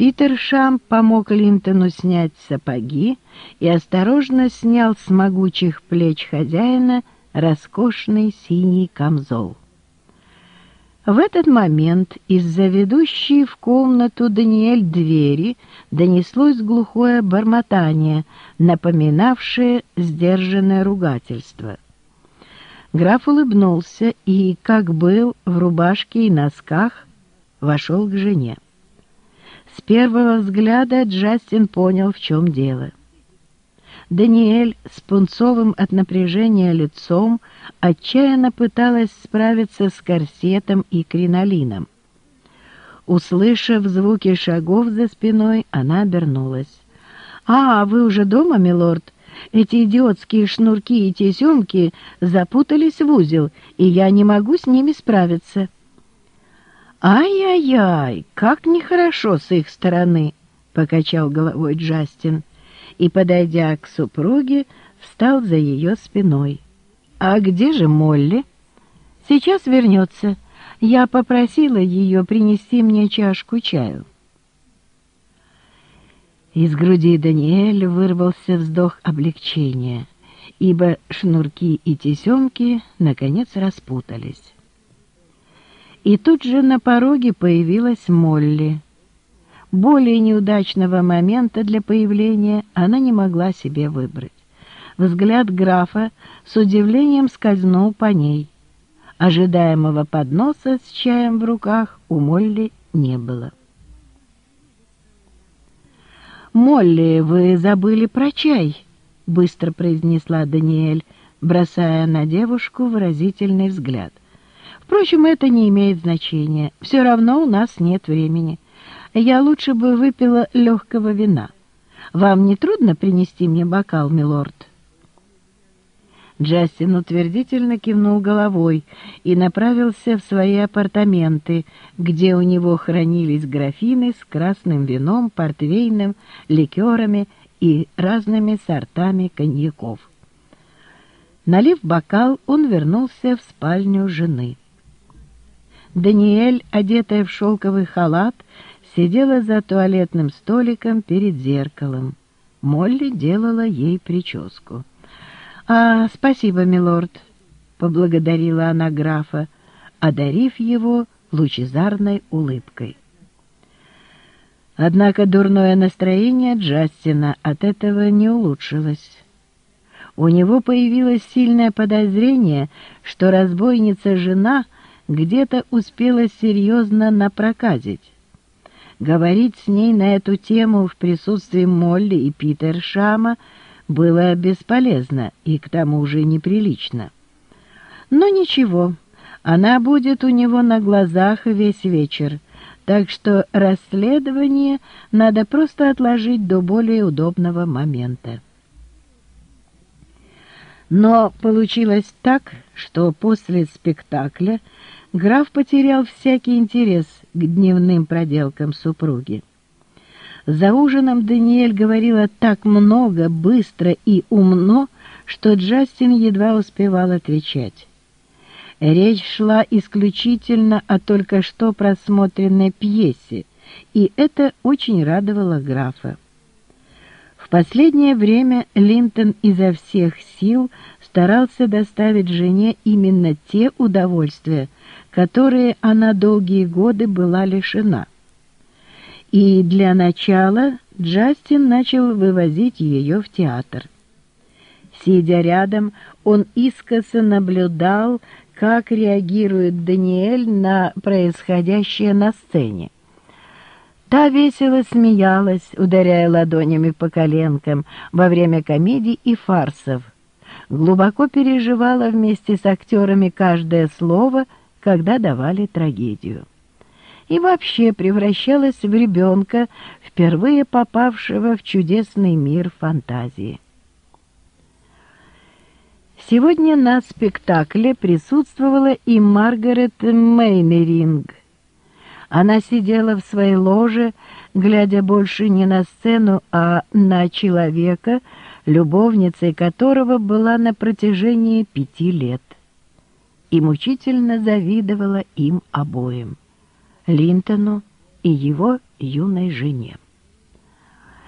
Питер Шам помог Линтону снять сапоги и осторожно снял с могучих плеч хозяина роскошный синий камзол. В этот момент из-за ведущей в комнату Даниэль двери донеслось глухое бормотание, напоминавшее сдержанное ругательство. Граф улыбнулся и, как был в рубашке и носках, вошел к жене. С первого взгляда Джастин понял, в чем дело. Даниэль с пунцовым от напряжения лицом отчаянно пыталась справиться с корсетом и кринолином. Услышав звуки шагов за спиной, она обернулась. «А, вы уже дома, милорд? Эти идиотские шнурки и тесемки запутались в узел, и я не могу с ними справиться». «Ай-яй-яй, как нехорошо с их стороны!» — покачал головой Джастин и, подойдя к супруге, встал за ее спиной. «А где же Молли?» «Сейчас вернется. Я попросила ее принести мне чашку чаю». Из груди Даниэля вырвался вздох облегчения, ибо шнурки и тесемки наконец распутались. И тут же на пороге появилась Молли. Более неудачного момента для появления она не могла себе выбрать. Взгляд графа с удивлением скользнул по ней. Ожидаемого подноса с чаем в руках у Молли не было. «Молли, вы забыли про чай», — быстро произнесла Даниэль, бросая на девушку выразительный взгляд. Впрочем, это не имеет значения. Все равно у нас нет времени. Я лучше бы выпила легкого вина. Вам не трудно принести мне бокал, милорд?» Джастин утвердительно кивнул головой и направился в свои апартаменты, где у него хранились графины с красным вином, портвейным, ликерами и разными сортами коньяков. Налив бокал, он вернулся в спальню жены. Даниэль, одетая в шелковый халат, сидела за туалетным столиком перед зеркалом. Молли делала ей прическу. «А, спасибо, милорд», — поблагодарила она графа, одарив его лучезарной улыбкой. Однако дурное настроение Джастина от этого не улучшилось. У него появилось сильное подозрение, что разбойница-жена — где-то успела серьезно напроказить. Говорить с ней на эту тему в присутствии Молли и Питершама было бесполезно и к тому же неприлично. Но ничего, она будет у него на глазах весь вечер, так что расследование надо просто отложить до более удобного момента. Но получилось так, что после спектакля граф потерял всякий интерес к дневным проделкам супруги. За ужином Даниэль говорила так много, быстро и умно, что Джастин едва успевал отвечать. Речь шла исключительно о только что просмотренной пьесе, и это очень радовало графа. В последнее время Линтон изо всех сил старался доставить жене именно те удовольствия, которые она долгие годы была лишена. И для начала Джастин начал вывозить ее в театр. Сидя рядом, он искоса наблюдал, как реагирует Даниэль на происходящее на сцене. Та весело смеялась, ударяя ладонями по коленкам во время комедий и фарсов. Глубоко переживала вместе с актерами каждое слово — когда давали трагедию. И вообще превращалась в ребенка, впервые попавшего в чудесный мир фантазии. Сегодня на спектакле присутствовала и Маргарет Мейнеринг. Она сидела в своей ложе, глядя больше не на сцену, а на человека, любовницей которого была на протяжении пяти лет и мучительно завидовала им обоим, Линтону и его юной жене.